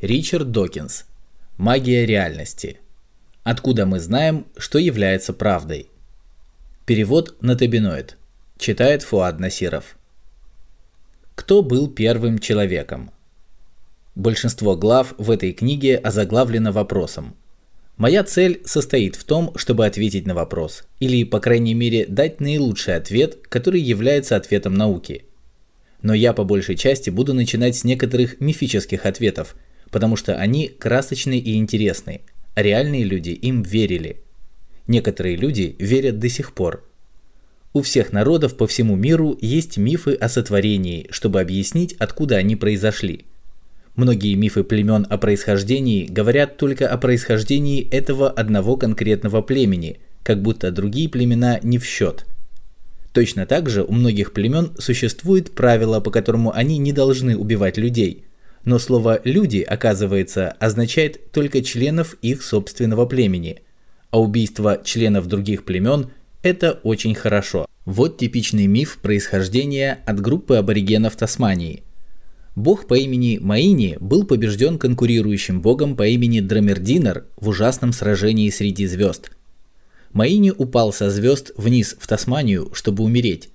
Ричард Докинс. Магия реальности. Откуда мы знаем, что является правдой? Перевод на табиноид. Читает Фуад Насиров. Кто был первым человеком? Большинство глав в этой книге озаглавлено вопросом. Моя цель состоит в том, чтобы ответить на вопрос, или, по крайней мере, дать наилучший ответ, который является ответом науки. Но я по большей части буду начинать с некоторых мифических ответов – потому что они красочны и интересны, а реальные люди им верили. Некоторые люди верят до сих пор. У всех народов по всему миру есть мифы о сотворении, чтобы объяснить, откуда они произошли. Многие мифы племен о происхождении говорят только о происхождении этого одного конкретного племени, как будто другие племена не в счет. Точно так же у многих племен существует правило, по которому они не должны убивать людей – но слово «люди», оказывается, означает только членов их собственного племени, а убийство членов других племен – это очень хорошо. Вот типичный миф происхождения от группы аборигенов Тасмании. Бог по имени Маини был побежден конкурирующим богом по имени Драмердинер в ужасном сражении среди звезд. Маини упал со звезд вниз в Тасманию, чтобы умереть.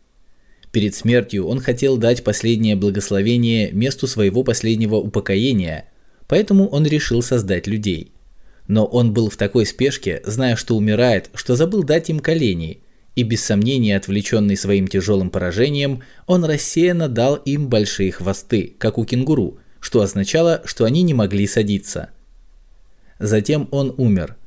Перед смертью он хотел дать последнее благословение месту своего последнего упокоения, поэтому он решил создать людей. Но он был в такой спешке, зная, что умирает, что забыл дать им колени, и без сомнения отвлеченный своим тяжелым поражением, он рассеянно дал им большие хвосты, как у кенгуру, что означало, что они не могли садиться. Затем он умер.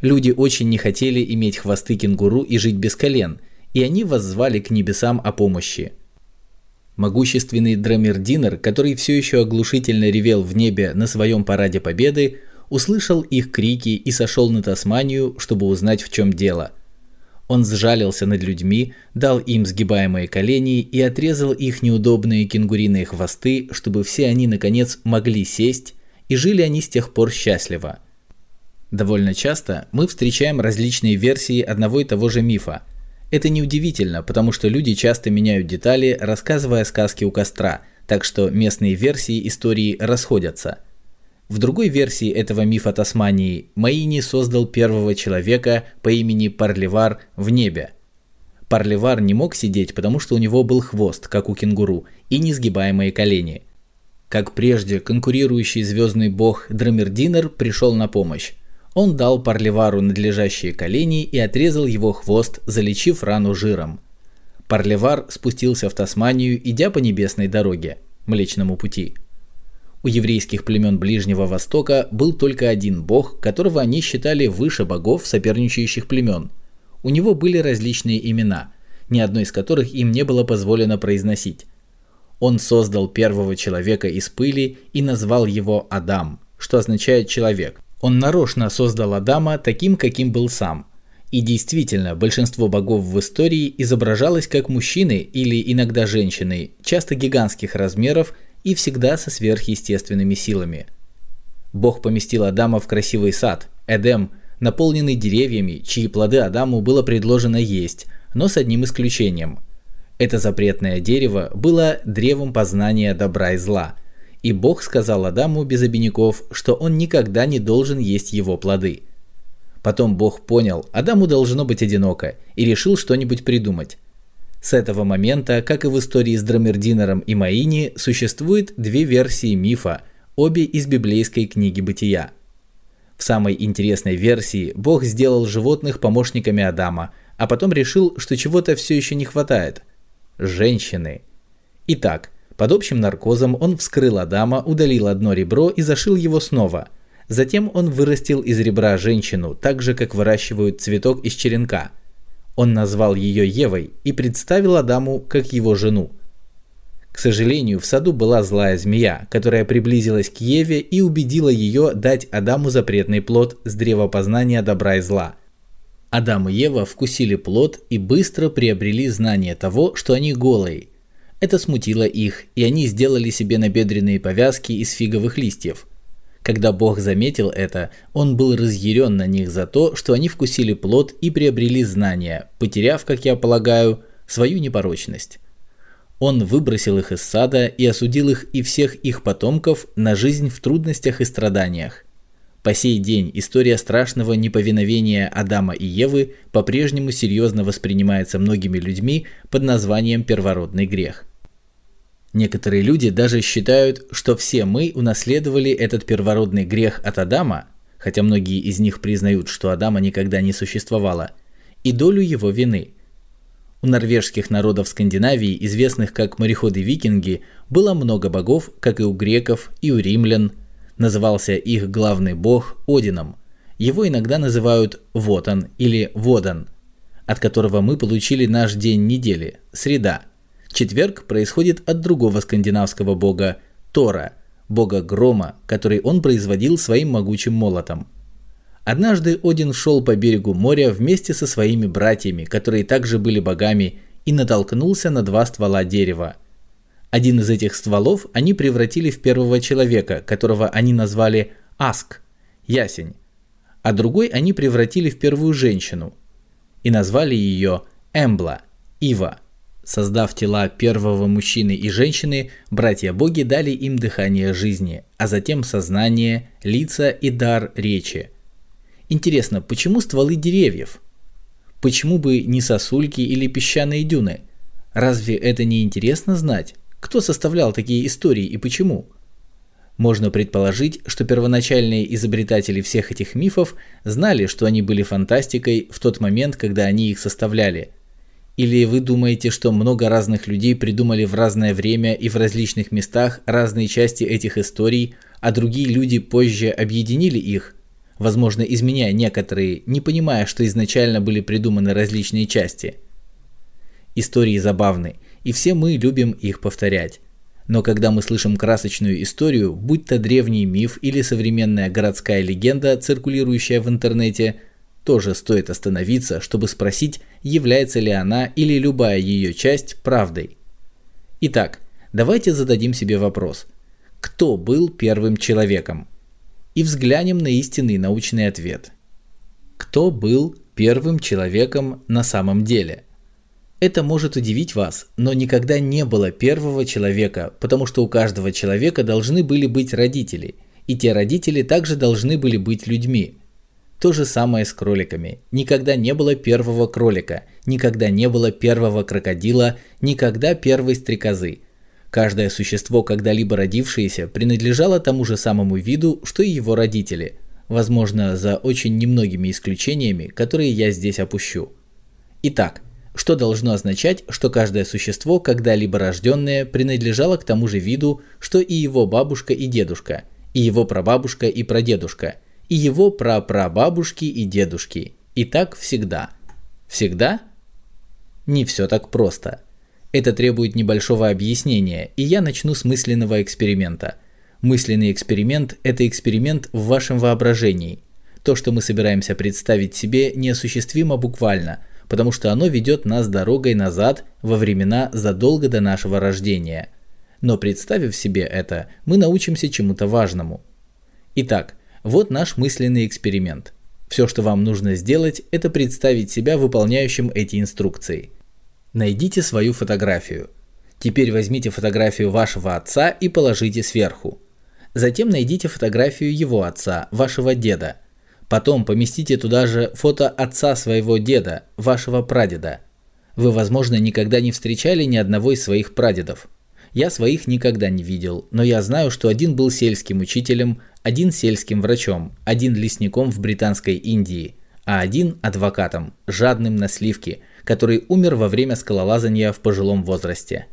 Люди очень не хотели иметь хвосты кенгуру и жить без колен – и они воззвали к небесам о помощи. Могущественный Драмердинер, который все еще оглушительно ревел в небе на своем параде победы, услышал их крики и сошел на Тасманию, чтобы узнать, в чем дело. Он сжалился над людьми, дал им сгибаемые колени и отрезал их неудобные кенгуриные хвосты, чтобы все они, наконец, могли сесть, и жили они с тех пор счастливо. Довольно часто мы встречаем различные версии одного и того же мифа – это неудивительно, потому что люди часто меняют детали, рассказывая сказки у костра, так что местные версии истории расходятся. В другой версии этого мифа Тасмании Маини создал первого человека по имени Парливар в небе. Парливар не мог сидеть, потому что у него был хвост, как у кенгуру, и несгибаемые колени. Как прежде, конкурирующий звездный бог Драмердинер пришел на помощь. Он дал Парливару надлежащие колени и отрезал его хвост, залечив рану жиром. Парливар спустился в Тасманию, идя по небесной дороге, Млечному пути. У еврейских племен Ближнего Востока был только один бог, которого они считали выше богов соперничающих племен. У него были различные имена, ни одно из которых им не было позволено произносить. Он создал первого человека из пыли и назвал его Адам, что означает «человек». Он нарочно создал Адама таким, каким был сам. И действительно, большинство богов в истории изображалось как мужчины или иногда женщины, часто гигантских размеров и всегда со сверхъестественными силами. Бог поместил Адама в красивый сад, Эдем, наполненный деревьями, чьи плоды Адаму было предложено есть, но с одним исключением. Это запретное дерево было древом познания добра и зла – и Бог сказал Адаму без обиняков, что он никогда не должен есть его плоды. Потом Бог понял, Адаму должно быть одиноко, и решил что-нибудь придумать. С этого момента, как и в истории с Драмердинером и Маини, существует две версии мифа, обе из библейской книги Бытия. В самой интересной версии Бог сделал животных помощниками Адама, а потом решил, что чего-то все еще не хватает. Женщины. Итак, под общим наркозом он вскрыл Адама, удалил одно ребро и зашил его снова. Затем он вырастил из ребра женщину, так же как выращивают цветок из черенка. Он назвал ее Евой и представил Адаму как его жену. К сожалению, в саду была злая змея, которая приблизилась к Еве и убедила ее дать Адаму запретный плод с древа познания добра и зла. Адам и Ева вкусили плод и быстро приобрели знание того, что они голые – это смутило их, и они сделали себе набедренные повязки из фиговых листьев. Когда Бог заметил это, он был разъярен на них за то, что они вкусили плод и приобрели знания, потеряв, как я полагаю, свою непорочность. Он выбросил их из сада и осудил их и всех их потомков на жизнь в трудностях и страданиях. По сей день история страшного неповиновения Адама и Евы по-прежнему серьезно воспринимается многими людьми под названием первородный грех. Некоторые люди даже считают, что все мы унаследовали этот первородный грех от Адама, хотя многие из них признают, что Адама никогда не существовало, и долю его вины – у норвежских народов Скандинавии, известных как мореходы-викинги, было много богов, как и у греков и у римлян. Назывался их главный бог Одином. Его иногда называют Вотан или Водан, от которого мы получили наш день недели – среда. Четверг происходит от другого скандинавского бога Тора, бога грома, который он производил своим могучим молотом – Однажды Один шел по берегу моря вместе со своими братьями, которые также были богами, и натолкнулся на два ствола дерева. Один из этих стволов они превратили в первого человека, которого они назвали Аск, ясень, а другой они превратили в первую женщину и назвали ее Эмбла, Ива. Создав тела первого мужчины и женщины, братья-боги дали им дыхание жизни, а затем сознание, лица и дар речи – Интересно, почему стволы деревьев? Почему бы не сосульки или песчаные дюны? Разве это не интересно знать, кто составлял такие истории и почему? Можно предположить, что первоначальные изобретатели всех этих мифов знали, что они были фантастикой в тот момент, когда они их составляли. Или вы думаете, что много разных людей придумали в разное время и в различных местах разные части этих историй, а другие люди позже объединили их – возможно, изменяя некоторые, не понимая, что изначально были придуманы различные части. Истории забавны, и все мы любим их повторять. Но когда мы слышим красочную историю, будь то древний миф или современная городская легенда, циркулирующая в интернете, тоже стоит остановиться, чтобы спросить, является ли она или любая ее часть правдой. Итак, давайте зададим себе вопрос. Кто был первым человеком? и взглянем на истинный научный ответ. Кто был первым человеком на самом деле? Это может удивить вас, но никогда не было первого человека, потому что у каждого человека должны были быть родители, и те родители также должны были быть людьми. То же самое с кроликами. Никогда не было первого кролика, никогда не было первого крокодила, никогда первой стрекозы – Каждое существо, когда-либо родившееся, принадлежало тому же самому виду, что и его родители, возможно, за очень немногими исключениями, которые я здесь опущу. Итак, что должно означать, что каждое существо, когда-либо рожденное, принадлежало к тому же виду, что и его бабушка и дедушка, и его прабабушка и прадедушка, и его прапрабабушки и дедушки. И так всегда. Всегда? Не все так просто – это требует небольшого объяснения, и я начну с мысленного эксперимента. Мысленный эксперимент – это эксперимент в вашем воображении. То, что мы собираемся представить себе, неосуществимо буквально, потому что оно ведет нас дорогой назад во времена задолго до нашего рождения. Но представив себе это, мы научимся чему-то важному. Итак, вот наш мысленный эксперимент. Все, что вам нужно сделать, это представить себя выполняющим эти инструкции. Найдите свою фотографию. Теперь возьмите фотографию вашего отца и положите сверху. Затем найдите фотографию его отца, вашего деда. Потом поместите туда же фото отца своего деда, вашего прадеда. Вы, возможно, никогда не встречали ни одного из своих прадедов. Я своих никогда не видел, но я знаю, что один был сельским учителем, один сельским врачом, один лесником в Британской Индии, а один адвокатом, жадным на сливки – который умер во время скалолазания в пожилом возрасте.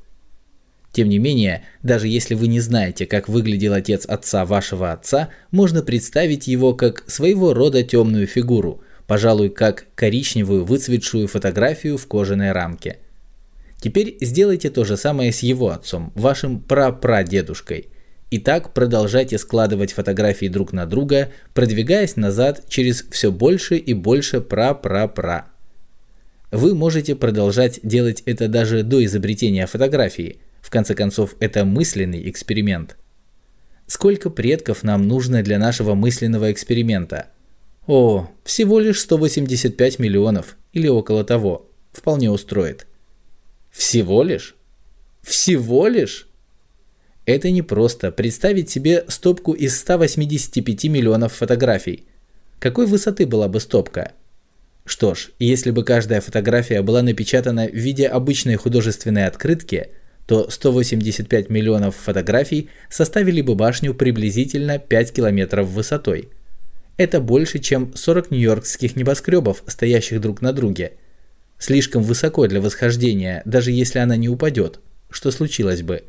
Тем не менее, даже если вы не знаете, как выглядел отец отца вашего отца, можно представить его как своего рода темную фигуру, пожалуй, как коричневую выцветшую фотографию в кожаной рамке. Теперь сделайте то же самое с его отцом, вашим прапрадедушкой. И так продолжайте складывать фотографии друг на друга, продвигаясь назад через все больше и больше пра-пра-пра. Вы можете продолжать делать это даже до изобретения фотографии. В конце концов, это мысленный эксперимент. Сколько предков нам нужно для нашего мысленного эксперимента? О, всего лишь 185 миллионов или около того. Вполне устроит. Всего лишь? Всего лишь? Это не просто представить себе стопку из 185 миллионов фотографий. Какой высоты была бы стопка? Что ж, если бы каждая фотография была напечатана в виде обычной художественной открытки, то 185 миллионов фотографий составили бы башню приблизительно 5 километров высотой. Это больше, чем 40 нью-йоркских небоскребов, стоящих друг на друге. Слишком высоко для восхождения, даже если она не упадет. Что случилось бы?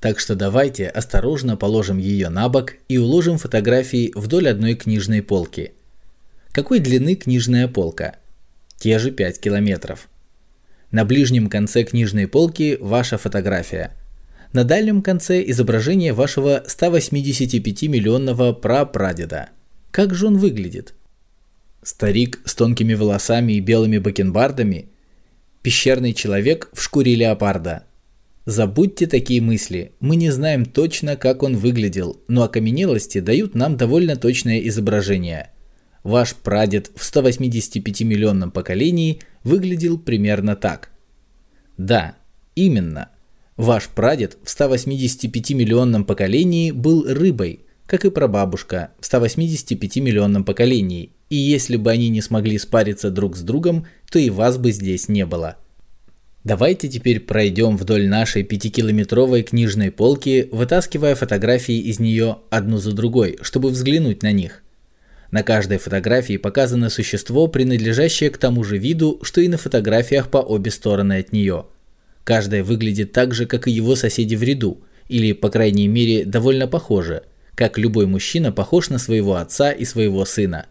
Так что давайте осторожно положим ее на бок и уложим фотографии вдоль одной книжной полки. Какой длины книжная полка? Те же 5 километров. На ближнем конце книжной полки ваша фотография. На дальнем конце изображение вашего 185-миллионного прапрадеда. Как же он выглядит? Старик с тонкими волосами и белыми бакенбардами? Пещерный человек в шкуре леопарда – Забудьте такие мысли, мы не знаем точно, как он выглядел, но окаменелости дают нам довольно точное изображение. Ваш прадед в 185-миллионном поколении выглядел примерно так. Да, именно. Ваш прадед в 185-миллионном поколении был рыбой, как и прабабушка в 185-миллионном поколении, и если бы они не смогли спариться друг с другом, то и вас бы здесь не было. Давайте теперь пройдем вдоль нашей пятикилометровой книжной полки, вытаскивая фотографии из нее одну за другой, чтобы взглянуть на них. На каждой фотографии показано существо, принадлежащее к тому же виду, что и на фотографиях по обе стороны от нее. Каждая выглядит так же, как и его соседи в ряду, или, по крайней мере, довольно похоже, как любой мужчина похож на своего отца и своего сына.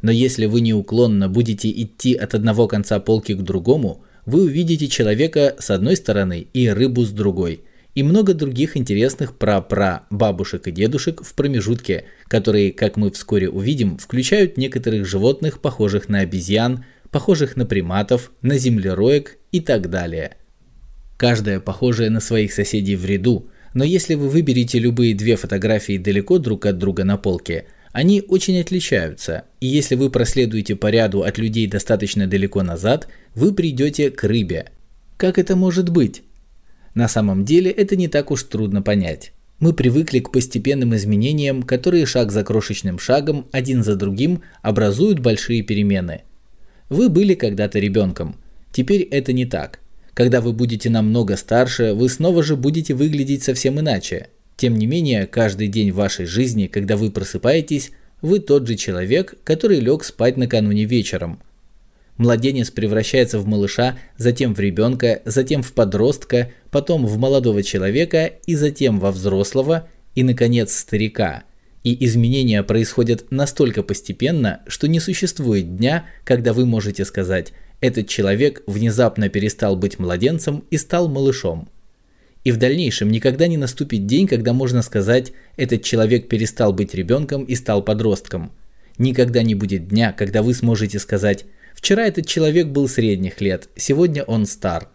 Но если вы неуклонно будете идти от одного конца полки к другому – вы увидите человека с одной стороны и рыбу с другой, и много других интересных пра-пра бабушек и дедушек в промежутке, которые, как мы вскоре увидим, включают некоторых животных, похожих на обезьян, похожих на приматов, на землероек и так далее. Каждая похожая на своих соседей в ряду, но если вы выберете любые две фотографии далеко друг от друга на полке, они очень отличаются, и если вы проследуете по ряду от людей достаточно далеко назад, вы придете к рыбе. Как это может быть? На самом деле это не так уж трудно понять. Мы привыкли к постепенным изменениям, которые шаг за крошечным шагом, один за другим, образуют большие перемены. Вы были когда-то ребенком. Теперь это не так. Когда вы будете намного старше, вы снова же будете выглядеть совсем иначе. Тем не менее, каждый день вашей жизни, когда вы просыпаетесь, вы тот же человек, который лег спать накануне вечером. Младенец превращается в малыша, затем в ребенка, затем в подростка, потом в молодого человека и затем во взрослого и, наконец, старика. И изменения происходят настолько постепенно, что не существует дня, когда вы можете сказать «этот человек внезапно перестал быть младенцем и стал малышом». И в дальнейшем никогда не наступит день, когда можно сказать, этот человек перестал быть ребенком и стал подростком. Никогда не будет дня, когда вы сможете сказать, вчера этот человек был средних лет, сегодня он стар.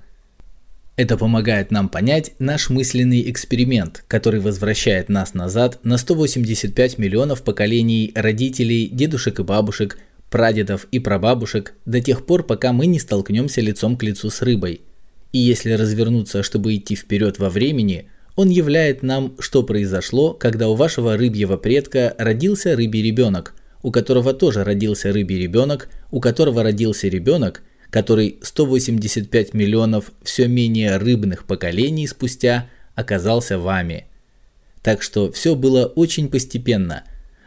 Это помогает нам понять наш мысленный эксперимент, который возвращает нас назад на 185 миллионов поколений родителей, дедушек и бабушек, прадедов и прабабушек до тех пор, пока мы не столкнемся лицом к лицу с рыбой – и если развернуться, чтобы идти вперед во времени, он являет нам, что произошло, когда у вашего рыбьего предка родился рыбий ребенок, у которого тоже родился рыбий ребенок, у которого родился ребенок, который 185 миллионов все менее рыбных поколений спустя оказался вами. Так что все было очень постепенно.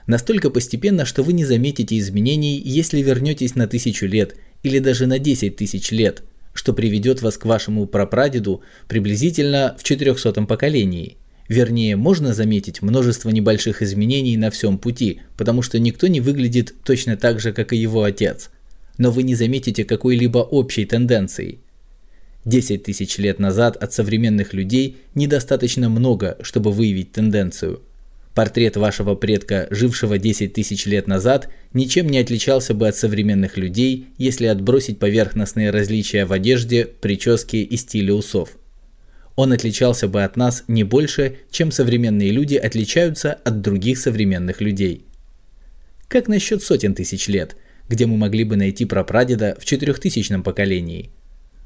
Настолько постепенно, что вы не заметите изменений, если вернетесь на тысячу лет или даже на 10 тысяч лет – что приведет вас к вашему прапрадеду приблизительно в 400 поколении. Вернее, можно заметить множество небольших изменений на всем пути, потому что никто не выглядит точно так же, как и его отец. Но вы не заметите какой-либо общей тенденции. 10 тысяч лет назад от современных людей недостаточно много, чтобы выявить тенденцию – Портрет вашего предка, жившего 10 тысяч лет назад, ничем не отличался бы от современных людей, если отбросить поверхностные различия в одежде, прическе и стиле усов. Он отличался бы от нас не больше, чем современные люди отличаются от других современных людей. Как насчет сотен тысяч лет, где мы могли бы найти прапрадеда в четырехтысячном поколении?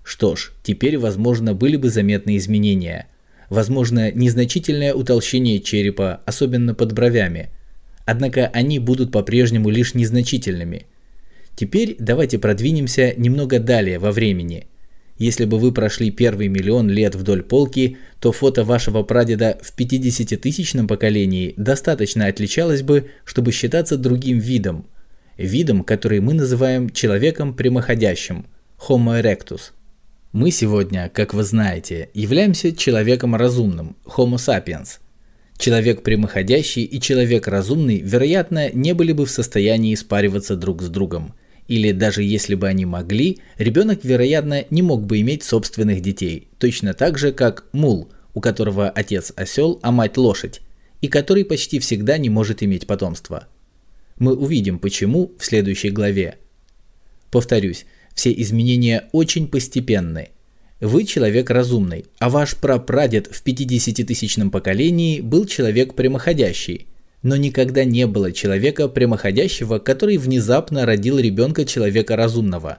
Что ж, теперь, возможно, были бы заметны изменения. Возможно, незначительное утолщение черепа, особенно под бровями. Однако они будут по-прежнему лишь незначительными. Теперь давайте продвинемся немного далее во времени – если бы вы прошли первый миллион лет вдоль полки, то фото вашего прадеда в 50-тысячном поколении достаточно отличалось бы, чтобы считаться другим видом. Видом, который мы называем человеком прямоходящим – Homo erectus. Мы сегодня, как вы знаете, являемся человеком разумным – Homo sapiens. Человек прямоходящий и человек разумный, вероятно, не были бы в состоянии спариваться друг с другом – или даже если бы они могли, ребенок, вероятно, не мог бы иметь собственных детей, точно так же, как мул, у которого отец осел, а мать лошадь, и который почти всегда не может иметь потомство. Мы увидим почему в следующей главе. Повторюсь, все изменения очень постепенны. Вы человек разумный, а ваш прапрадед в 50-тысячном поколении был человек прямоходящий – но никогда не было человека прямоходящего, который внезапно родил ребенка человека разумного.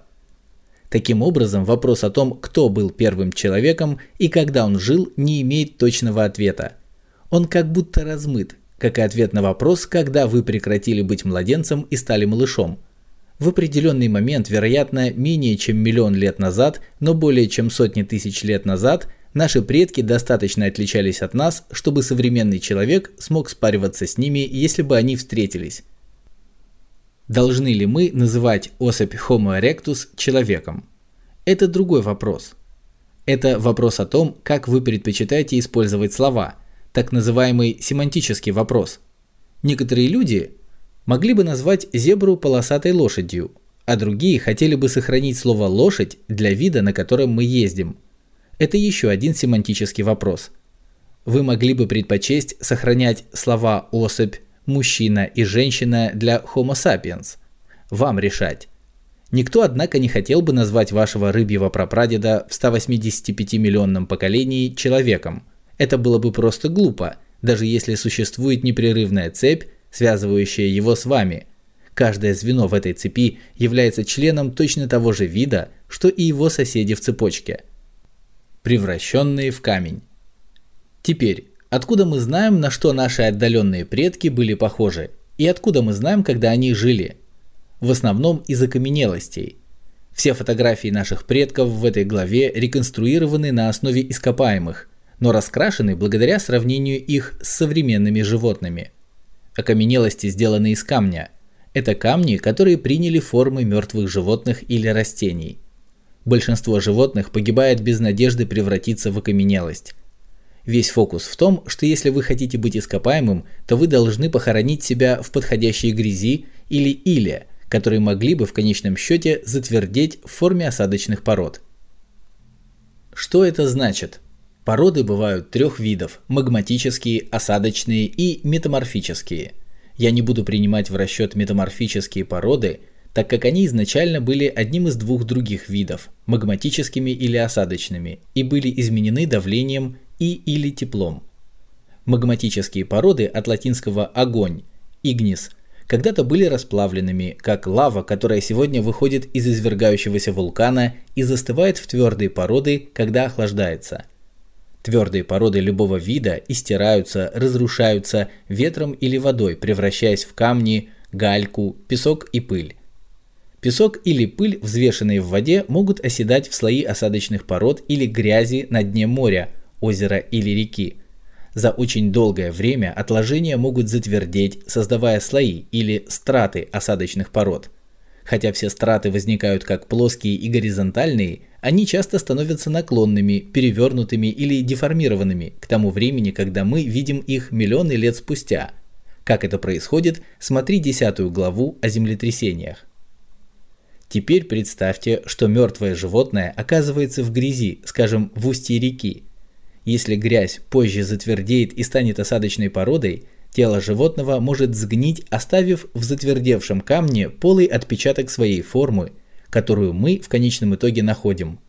Таким образом, вопрос о том, кто был первым человеком и когда он жил, не имеет точного ответа. Он как будто размыт, как и ответ на вопрос, когда вы прекратили быть младенцем и стали малышом. В определенный момент, вероятно, менее чем миллион лет назад, но более чем сотни тысяч лет назад, Наши предки достаточно отличались от нас, чтобы современный человек смог спариваться с ними, если бы они встретились. Должны ли мы называть особь Homo erectus человеком? Это другой вопрос. Это вопрос о том, как вы предпочитаете использовать слова, так называемый семантический вопрос. Некоторые люди могли бы назвать зебру полосатой лошадью, а другие хотели бы сохранить слово «лошадь» для вида, на котором мы ездим – это еще один семантический вопрос. Вы могли бы предпочесть сохранять слова «особь», «мужчина» и «женщина» для Homo sapiens. Вам решать. Никто, однако, не хотел бы назвать вашего рыбьего прапрадеда в 185-миллионном поколении человеком. Это было бы просто глупо, даже если существует непрерывная цепь, связывающая его с вами. Каждое звено в этой цепи является членом точно того же вида, что и его соседи в цепочке – превращенные в камень. Теперь, откуда мы знаем, на что наши отдаленные предки были похожи, и откуда мы знаем, когда они жили? В основном из окаменелостей. Все фотографии наших предков в этой главе реконструированы на основе ископаемых, но раскрашены благодаря сравнению их с современными животными. Окаменелости сделаны из камня. Это камни, которые приняли формы мертвых животных или растений – большинство животных погибает без надежды превратиться в окаменелость. Весь фокус в том, что если вы хотите быть ископаемым, то вы должны похоронить себя в подходящей грязи или иле, которые могли бы в конечном счете затвердеть в форме осадочных пород. Что это значит? Породы бывают трех видов – магматические, осадочные и метаморфические. Я не буду принимать в расчет метаморфические породы – так как они изначально были одним из двух других видов – магматическими или осадочными, и были изменены давлением и или теплом. Магматические породы от латинского «огонь» – «игнис» когда-то были расплавленными, как лава, которая сегодня выходит из извергающегося вулкана и застывает в твердые породы, когда охлаждается. Твердые породы любого вида истираются, разрушаются ветром или водой, превращаясь в камни, гальку, песок и пыль. Песок или пыль, взвешенные в воде, могут оседать в слои осадочных пород или грязи на дне моря, озера или реки. За очень долгое время отложения могут затвердеть, создавая слои или страты осадочных пород. Хотя все страты возникают как плоские и горизонтальные, они часто становятся наклонными, перевернутыми или деформированными к тому времени, когда мы видим их миллионы лет спустя. Как это происходит, смотри десятую главу о землетрясениях. Теперь представьте, что мертвое животное оказывается в грязи, скажем, в устье реки. Если грязь позже затвердеет и станет осадочной породой, тело животного может сгнить, оставив в затвердевшем камне полый отпечаток своей формы, которую мы в конечном итоге находим.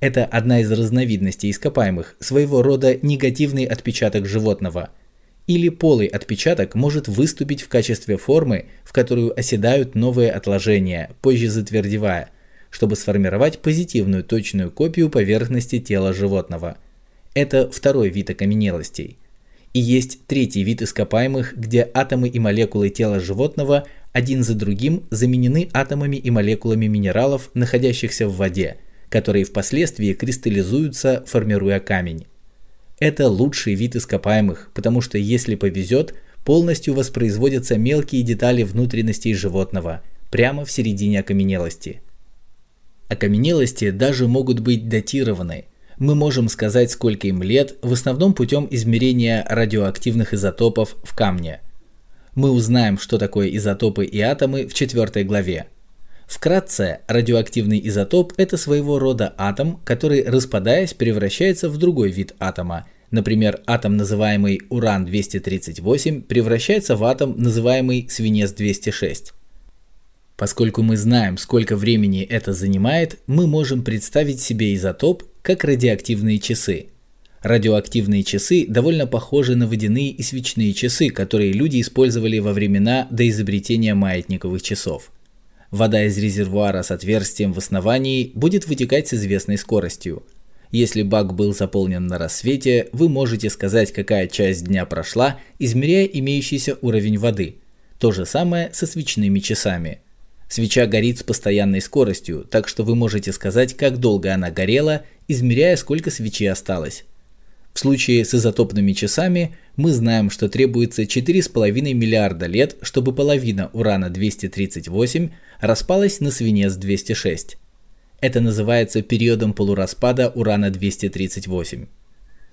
Это одна из разновидностей ископаемых, своего рода негативный отпечаток животного – или полый отпечаток может выступить в качестве формы, в которую оседают новые отложения, позже затвердевая. чтобы сформировать позитивную точную копию поверхности тела животного. Это второй вид окаменелостей. И есть третий вид ископаемых, где атомы и молекулы тела животного один за другим заменены атомами и молекулами минералов, находящихся в воде, которые впоследствии кристаллизуются, формируя камень. Это лучший вид ископаемых, потому что если повезет, полностью воспроизводятся мелкие детали внутренностей животного, прямо в середине окаменелости. Окаменелости даже могут быть датированы. Мы можем сказать, сколько им лет, в основном путем измерения радиоактивных изотопов в камне. Мы узнаем, что такое изотопы и атомы в четвертой главе. Вкратце, радиоактивный изотоп – это своего рода атом, который, распадаясь, превращается в другой вид атома. Например, атом, называемый уран-238, превращается в атом, называемый свинец-206. Поскольку мы знаем, сколько времени это занимает, мы можем представить себе изотоп как радиоактивные часы. Радиоактивные часы довольно похожи на водяные и свечные часы, которые люди использовали во времена до изобретения маятниковых часов. Вода из резервуара с отверстием в основании будет вытекать с известной скоростью. Если бак был заполнен на рассвете, вы можете сказать, какая часть дня прошла, измеряя имеющийся уровень воды. То же самое со свечными часами – Свеча горит с постоянной скоростью, так что вы можете сказать, как долго она горела, измеряя, сколько свечи осталось. В случае с изотопными часами мы знаем, что требуется 4,5 миллиарда лет, чтобы половина урана-238 распалась на свинец-206. Это называется периодом полураспада урана-238.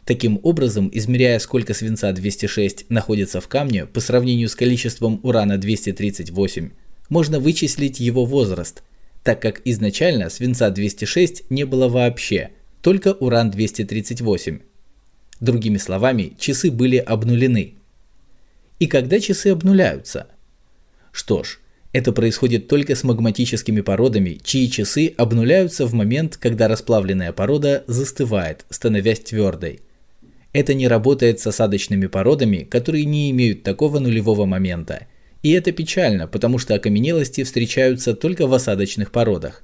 Таким образом, измеряя, сколько свинца-206 находится в камне по сравнению с количеством урана-238, можно вычислить его возраст, так как изначально свинца-206 не было вообще, только уран-238. Другими словами, часы были обнулены. И когда часы обнуляются? Что ж, это происходит только с магматическими породами, чьи часы обнуляются в момент, когда расплавленная порода застывает, становясь твердой. Это не работает с осадочными породами, которые не имеют такого нулевого момента – и это печально, потому что окаменелости встречаются только в осадочных породах.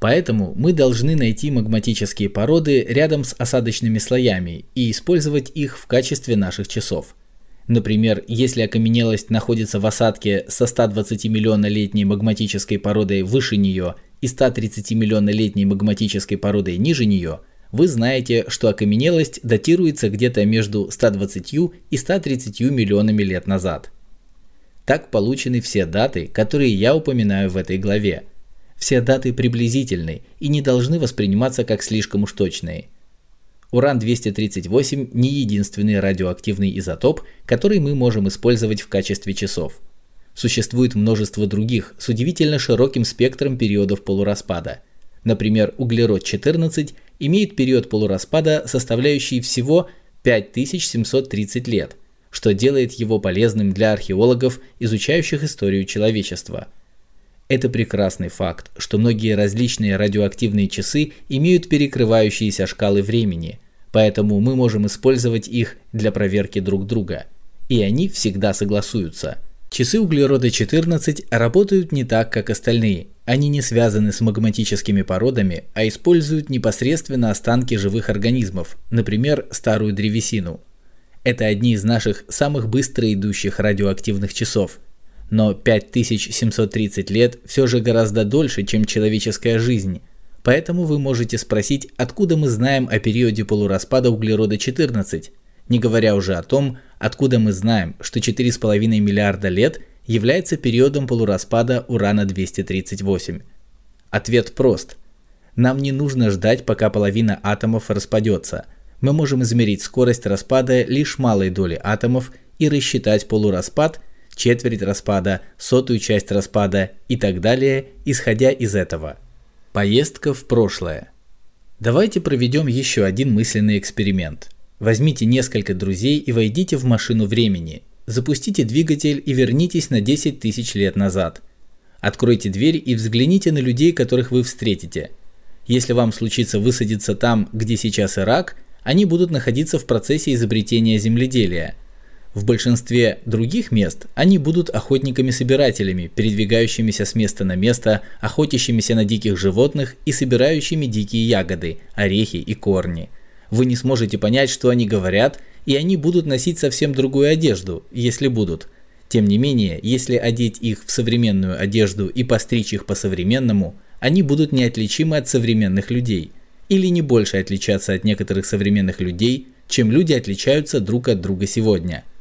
Поэтому мы должны найти магматические породы рядом с осадочными слоями и использовать их в качестве наших часов. Например, если окаменелость находится в осадке со 120 миллионолетней магматической породой выше нее и 130 миллионолетней магматической породой ниже нее, вы знаете, что окаменелость датируется где-то между 120 и 130 миллионами лет назад. Так получены все даты, которые я упоминаю в этой главе. Все даты приблизительны и не должны восприниматься как слишком уж точные. Уран-238 не единственный радиоактивный изотоп, который мы можем использовать в качестве часов. Существует множество других с удивительно широким спектром периодов полураспада. Например, углерод-14 имеет период полураспада, составляющий всего 5730 лет – что делает его полезным для археологов, изучающих историю человечества. Это прекрасный факт, что многие различные радиоактивные часы имеют перекрывающиеся шкалы времени, поэтому мы можем использовать их для проверки друг друга. И они всегда согласуются. Часы углерода-14 работают не так, как остальные. Они не связаны с магматическими породами, а используют непосредственно останки живых организмов, например, старую древесину – это одни из наших самых быстро идущих радиоактивных часов. Но 5730 лет все же гораздо дольше, чем человеческая жизнь. Поэтому вы можете спросить, откуда мы знаем о периоде полураспада углерода-14, не говоря уже о том, откуда мы знаем, что 4,5 миллиарда лет является периодом полураспада урана-238. Ответ прост. Нам не нужно ждать, пока половина атомов распадется – мы можем измерить скорость распада лишь малой доли атомов и рассчитать полураспад, четверть распада, сотую часть распада и так далее, исходя из этого. Поездка в прошлое. Давайте проведем еще один мысленный эксперимент. Возьмите несколько друзей и войдите в машину времени. Запустите двигатель и вернитесь на 10 тысяч лет назад. Откройте дверь и взгляните на людей, которых вы встретите. Если вам случится высадиться там, где сейчас Ирак – они будут находиться в процессе изобретения земледелия. В большинстве других мест они будут охотниками-собирателями, передвигающимися с места на место, охотящимися на диких животных и собирающими дикие ягоды, орехи и корни. Вы не сможете понять, что они говорят, и они будут носить совсем другую одежду, если будут. Тем не менее, если одеть их в современную одежду и постричь их по-современному, они будут неотличимы от современных людей, или не больше отличаться от некоторых современных людей, чем люди отличаются друг от друга сегодня –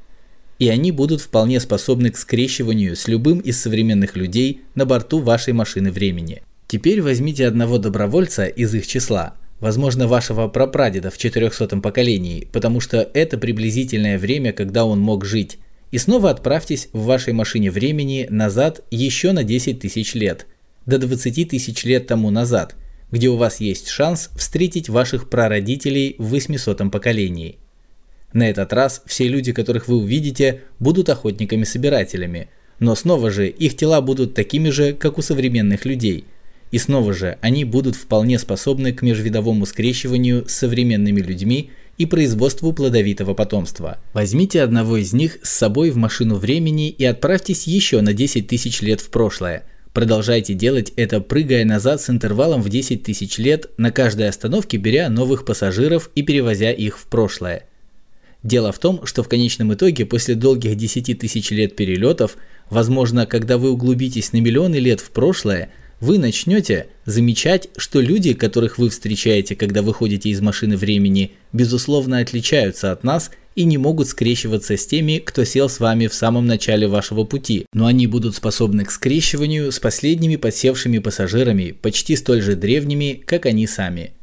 и они будут вполне способны к скрещиванию с любым из современных людей на борту вашей машины времени. Теперь возьмите одного добровольца из их числа, возможно вашего прапрадеда в 400 поколении, потому что это приблизительное время, когда он мог жить, и снова отправьтесь в вашей машине времени назад еще на 10 тысяч лет, до 20 тысяч лет тому назад, где у вас есть шанс встретить ваших прародителей в 800 поколении. На этот раз все люди, которых вы увидите, будут охотниками-собирателями, но снова же их тела будут такими же, как у современных людей. И снова же они будут вполне способны к межвидовому скрещиванию с современными людьми и производству плодовитого потомства. Возьмите одного из них с собой в машину времени и отправьтесь еще на 10 тысяч лет в прошлое. Продолжайте делать это, прыгая назад с интервалом в 10 тысяч лет, на каждой остановке беря новых пассажиров и перевозя их в прошлое. Дело в том, что в конечном итоге, после долгих 10 тысяч лет перелетов, возможно, когда вы углубитесь на миллионы лет в прошлое, вы начнете замечать, что люди, которых вы встречаете, когда выходите из машины времени, безусловно отличаются от нас и не могут скрещиваться с теми, кто сел с вами в самом начале вашего пути, но они будут способны к скрещиванию с последними подсевшими пассажирами, почти столь же древними, как они сами.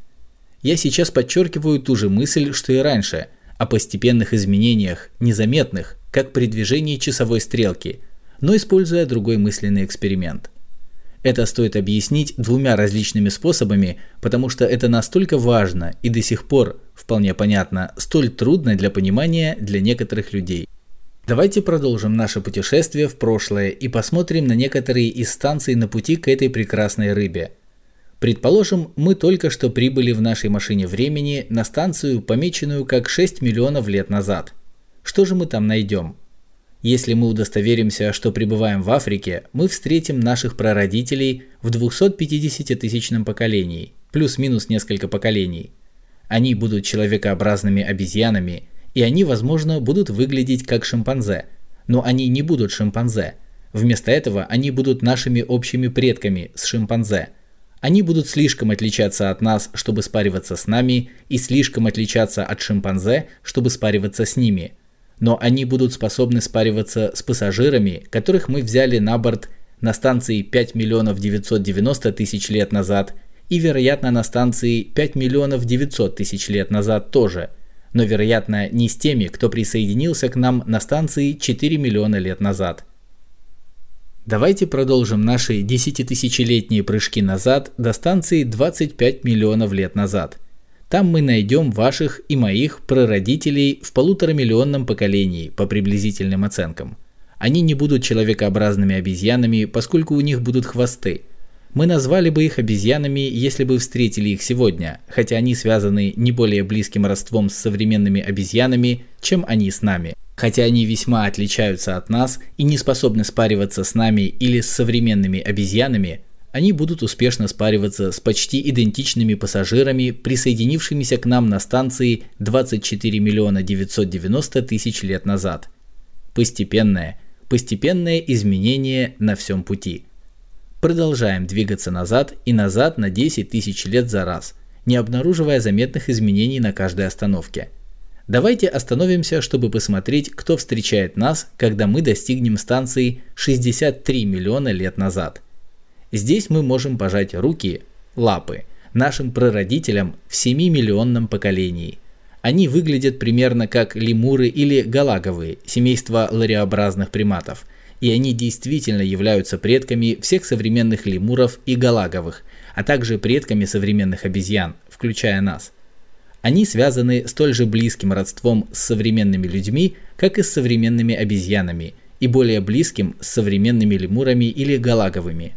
Я сейчас подчеркиваю ту же мысль, что и раньше – о постепенных изменениях, незаметных, как при движении часовой стрелки, но используя другой мысленный эксперимент. Это стоит объяснить двумя различными способами, потому что это настолько важно и до сих пор, вполне понятно, столь трудно для понимания для некоторых людей. Давайте продолжим наше путешествие в прошлое и посмотрим на некоторые из станций на пути к этой прекрасной рыбе – Предположим, мы только что прибыли в нашей машине времени на станцию, помеченную как 6 миллионов лет назад. Что же мы там найдем? Если мы удостоверимся, что пребываем в Африке, мы встретим наших прародителей в 250-тысячном поколении, плюс-минус несколько поколений. Они будут человекообразными обезьянами, и они, возможно, будут выглядеть как шимпанзе, но они не будут шимпанзе. Вместо этого они будут нашими общими предками с шимпанзе – они будут слишком отличаться от нас, чтобы спариваться с нами, и слишком отличаться от шимпанзе, чтобы спариваться с ними. Но они будут способны спариваться с пассажирами, которых мы взяли на борт на станции 5 миллионов 990 тысяч лет назад и, вероятно, на станции 5 миллионов 900 тысяч лет назад тоже, но, вероятно, не с теми, кто присоединился к нам на станции 4 миллиона лет назад. Давайте продолжим наши десятитысячелетние прыжки назад до станции 25 миллионов лет назад. Там мы найдем ваших и моих прародителей в полуторамиллионном поколении по приблизительным оценкам. Они не будут человекообразными обезьянами, поскольку у них будут хвосты. Мы назвали бы их обезьянами, если бы встретили их сегодня, хотя они связаны не более близким родством с современными обезьянами, чем они с нами хотя они весьма отличаются от нас и не способны спариваться с нами или с современными обезьянами, они будут успешно спариваться с почти идентичными пассажирами, присоединившимися к нам на станции 24 миллиона 990 тысяч лет назад. Постепенное, постепенное изменение на всем пути. Продолжаем двигаться назад и назад на 10 тысяч лет за раз, не обнаруживая заметных изменений на каждой остановке – Давайте остановимся, чтобы посмотреть, кто встречает нас, когда мы достигнем станции 63 миллиона лет назад. Здесь мы можем пожать руки, лапы, нашим прародителям в 7-миллионном поколении. Они выглядят примерно как лемуры или галаговые, семейство лариобразных приматов, и они действительно являются предками всех современных лемуров и галаговых, а также предками современных обезьян, включая нас – они связаны столь же близким родством с современными людьми, как и с современными обезьянами, и более близким с современными лемурами или галаговыми.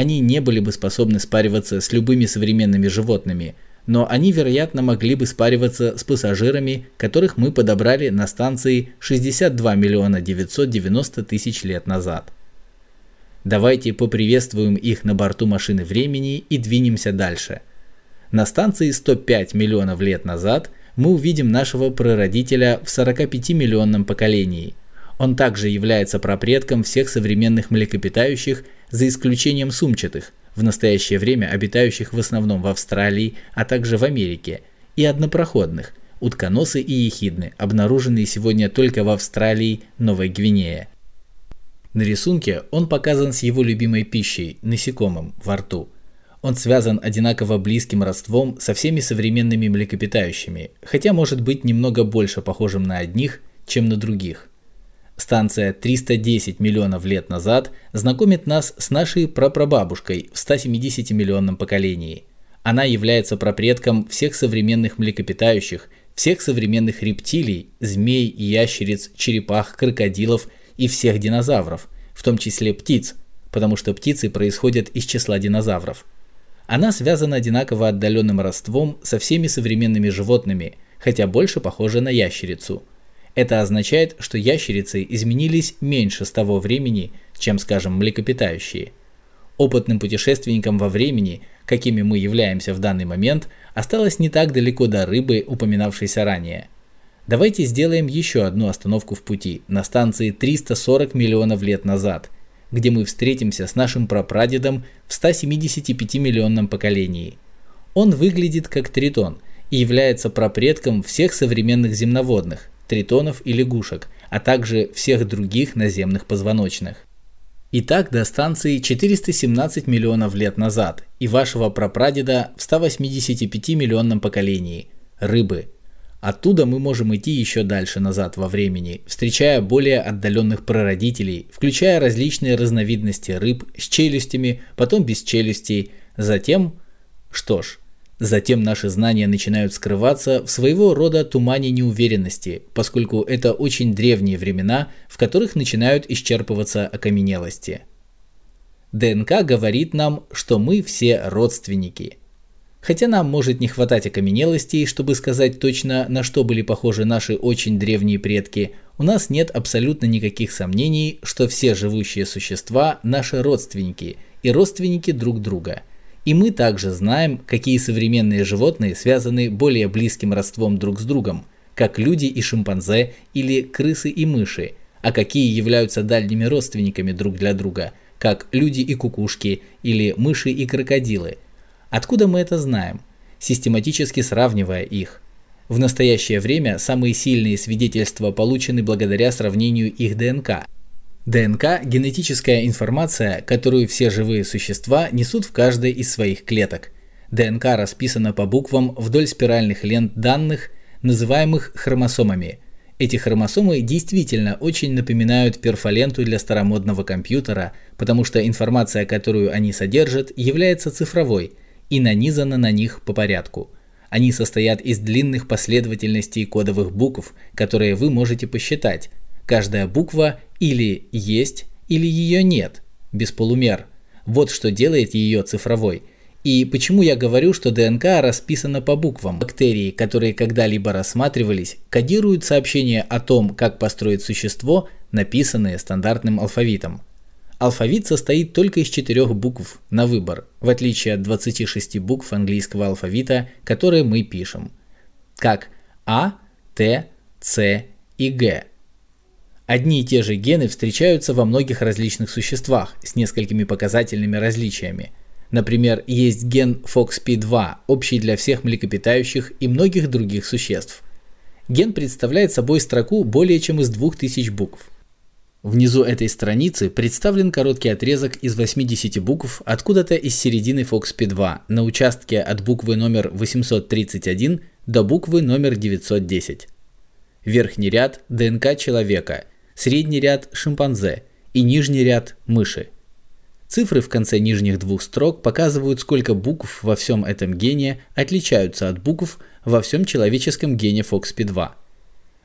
Они не были бы способны спариваться с любыми современными животными, но они, вероятно, могли бы спариваться с пассажирами, которых мы подобрали на станции 62 миллиона 990 тысяч лет назад. Давайте поприветствуем их на борту машины времени и двинемся дальше. На станции 105 миллионов лет назад мы увидим нашего прародителя в 45-миллионном поколении. Он также является прапредком всех современных млекопитающих, за исключением сумчатых, в настоящее время обитающих в основном в Австралии, а также в Америке, и однопроходных, утконосы и ехидны, обнаруженные сегодня только в Австралии, Новой Гвинее. На рисунке он показан с его любимой пищей – насекомым во рту. Он связан одинаково близким родством со всеми современными млекопитающими, хотя может быть немного больше похожим на одних, чем на других. Станция 310 миллионов лет назад знакомит нас с нашей прапрабабушкой в 170-миллионном поколении. Она является прапредком всех современных млекопитающих, всех современных рептилий, змей, ящериц, черепах, крокодилов и всех динозавров, в том числе птиц, потому что птицы происходят из числа динозавров. Она связана одинаково отдаленным родством со всеми современными животными, хотя больше похожа на ящерицу – это означает, что ящерицы изменились меньше с того времени, чем, скажем, млекопитающие. Опытным путешественникам во времени, какими мы являемся в данный момент, осталось не так далеко до рыбы, упоминавшейся ранее. Давайте сделаем еще одну остановку в пути на станции 340 миллионов лет назад, где мы встретимся с нашим прапрадедом в 175-миллионном поколении. Он выглядит как тритон и является прапредком всех современных земноводных, тритонов и лягушек, а также всех других наземных позвоночных. Итак, до станции 417 миллионов лет назад и вашего прапрадеда в 185-миллионном поколении – рыбы. Оттуда мы можем идти еще дальше назад во времени, встречая более отдаленных прародителей, включая различные разновидности рыб с челюстями, потом без челюстей, затем, что ж, Затем наши знания начинают скрываться в своего рода тумане неуверенности, поскольку это очень древние времена, в которых начинают исчерпываться окаменелости. ДНК говорит нам, что мы все родственники. Хотя нам может не хватать окаменелостей, чтобы сказать точно, на что были похожи наши очень древние предки, у нас нет абсолютно никаких сомнений, что все живущие существа – наши родственники и родственники друг друга – и мы также знаем, какие современные животные связаны более близким родством друг с другом, как люди и шимпанзе или крысы и мыши, а какие являются дальними родственниками друг для друга, как люди и кукушки или мыши и крокодилы. Откуда мы это знаем? Систематически сравнивая их. В настоящее время самые сильные свидетельства получены благодаря сравнению их ДНК – ДНК – генетическая информация, которую все живые существа несут в каждой из своих клеток. ДНК расписана по буквам вдоль спиральных лент данных, называемых хромосомами. Эти хромосомы действительно очень напоминают перфоленту для старомодного компьютера, потому что информация, которую они содержат, является цифровой и нанизана на них по порядку. Они состоят из длинных последовательностей кодовых букв, которые вы можете посчитать, Каждая буква или есть, или ее нет, без полумер. Вот что делает ее цифровой. И почему я говорю, что ДНК расписана по буквам? Бактерии, которые когда-либо рассматривались, кодируют сообщения о том, как построить существо, написанные стандартным алфавитом. Алфавит состоит только из четырех букв на выбор, в отличие от 26 букв английского алфавита, которые мы пишем. Как А, Т, С и Г. Одни и те же гены встречаются во многих различных существах с несколькими показательными различиями. Например, есть ген FOXP2, общий для всех млекопитающих и многих других существ. Ген представляет собой строку более чем из 2000 букв. Внизу этой страницы представлен короткий отрезок из 80 букв откуда-то из середины FOXP2 на участке от буквы номер 831 до буквы номер 910. Верхний ряд – ДНК человека, средний ряд – шимпанзе и нижний ряд – мыши. Цифры в конце нижних двух строк показывают, сколько букв во всем этом гене отличаются от букв во всем человеческом гене FOXP2.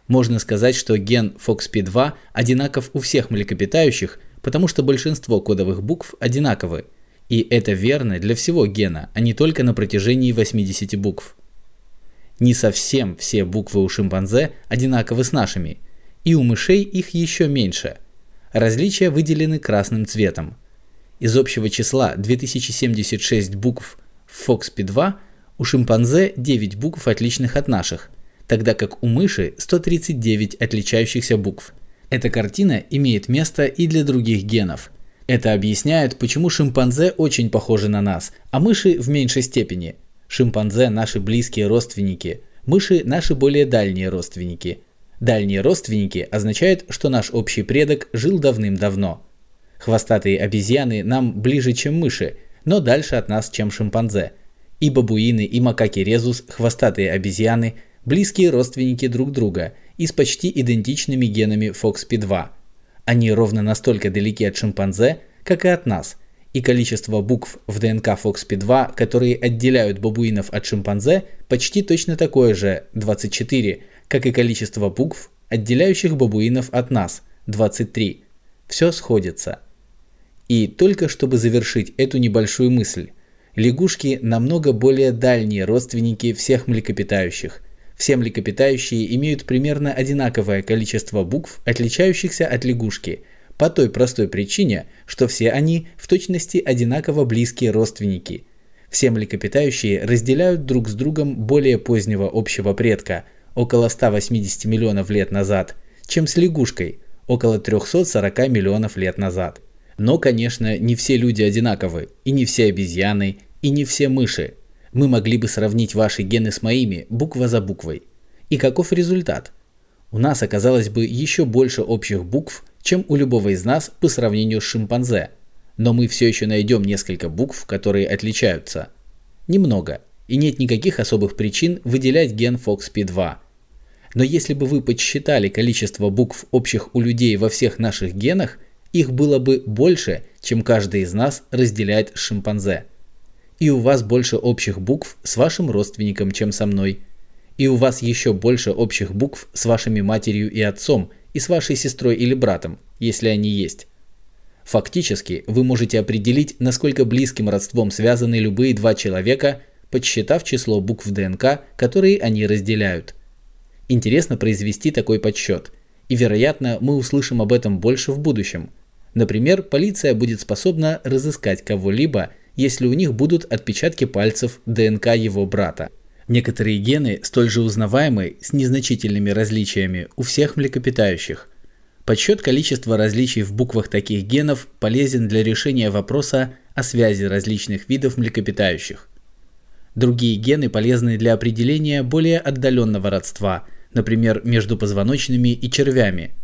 Можно сказать, что ген FOXP2 одинаков у всех млекопитающих, потому что большинство кодовых букв одинаковы, И это верно для всего гена, а не только на протяжении 80 букв. Не совсем все буквы у шимпанзе одинаковы с нашими, и у мышей их еще меньше. Различия выделены красным цветом. Из общего числа 2076 букв в FOXP2 у шимпанзе 9 букв отличных от наших, тогда как у мыши 139 отличающихся букв. Эта картина имеет место и для других генов. Это объясняет, почему шимпанзе очень похожи на нас, а мыши в меньшей степени. Шимпанзе – наши близкие родственники, мыши – наши более дальние родственники. Дальние родственники означает, что наш общий предок жил давным-давно. Хвостатые обезьяны нам ближе, чем мыши, но дальше от нас, чем шимпанзе. И бабуины, и макаки резус, хвостатые обезьяны, близкие родственники друг друга и с почти идентичными генами FOXP2. Они ровно настолько далеки от шимпанзе, как и от нас, и количество букв в ДНК FOXP2, которые отделяют бабуинов от шимпанзе, почти точно такое же, 24, как и количество букв, отделяющих бабуинов от нас, 23. Все сходится. И только чтобы завершить эту небольшую мысль, лягушки намного более дальние родственники всех млекопитающих, все млекопитающие имеют примерно одинаковое количество букв, отличающихся от лягушки, по той простой причине, что все они в точности одинаково близкие родственники. Все млекопитающие разделяют друг с другом более позднего общего предка, около 180 миллионов лет назад, чем с лягушкой, около 340 миллионов лет назад. Но, конечно, не все люди одинаковы, и не все обезьяны, и не все мыши, мы могли бы сравнить ваши гены с моими буква за буквой. И каков результат? У нас оказалось бы еще больше общих букв, чем у любого из нас по сравнению с шимпанзе. Но мы все еще найдем несколько букв, которые отличаются. Немного, и нет никаких особых причин выделять ген FOXP2. Но если бы вы подсчитали количество букв общих у людей во всех наших генах, их было бы больше, чем каждый из нас разделяет с шимпанзе и у вас больше общих букв с вашим родственником, чем со мной. И у вас еще больше общих букв с вашими матерью и отцом, и с вашей сестрой или братом, если они есть. Фактически, вы можете определить, насколько близким родством связаны любые два человека, подсчитав число букв ДНК, которые они разделяют. Интересно произвести такой подсчет, и вероятно мы услышим об этом больше в будущем. Например, полиция будет способна разыскать кого-либо, если у них будут отпечатки пальцев ДНК его брата. Некоторые гены столь же узнаваемы с незначительными различиями у всех млекопитающих. Подсчет количества различий в буквах таких генов полезен для решения вопроса о связи различных видов млекопитающих. Другие гены полезны для определения более отдаленного родства, например, между позвоночными и червями.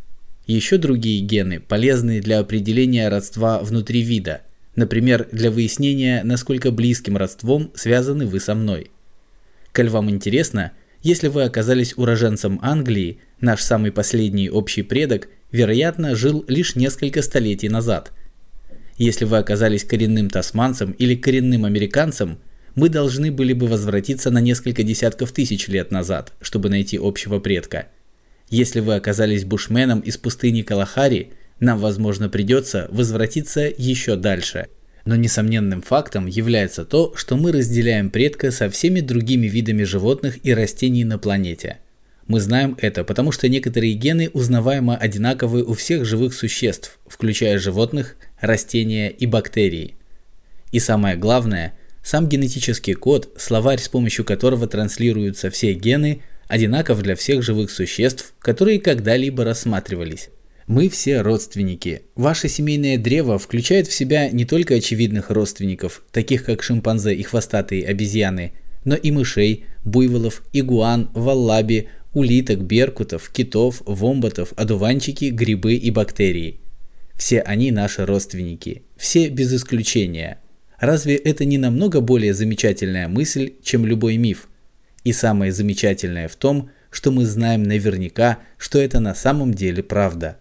Еще другие гены полезны для определения родства внутри вида – Например, для выяснения, насколько близким родством связаны вы со мной. Коль вам интересно, если вы оказались уроженцем Англии, наш самый последний общий предок, вероятно, жил лишь несколько столетий назад. Если вы оказались коренным тасманцем или коренным американцем, мы должны были бы возвратиться на несколько десятков тысяч лет назад, чтобы найти общего предка. Если вы оказались бушменом из пустыни Калахари – нам, возможно, придется возвратиться еще дальше. Но несомненным фактом является то, что мы разделяем предка со всеми другими видами животных и растений на планете. Мы знаем это, потому что некоторые гены узнаваемо одинаковы у всех живых существ, включая животных, растения и бактерии. И самое главное, сам генетический код, словарь, с помощью которого транслируются все гены, одинаков для всех живых существ, которые когда-либо рассматривались. Мы все родственники. Ваше семейное древо включает в себя не только очевидных родственников, таких как шимпанзе и хвостатые обезьяны, но и мышей, буйволов, игуан, валлаби, улиток, беркутов, китов, вомбатов, одуванчики, грибы и бактерии. Все они наши родственники, все без исключения. Разве это не намного более замечательная мысль, чем любой миф? И самое замечательное в том, что мы знаем наверняка, что это на самом деле правда –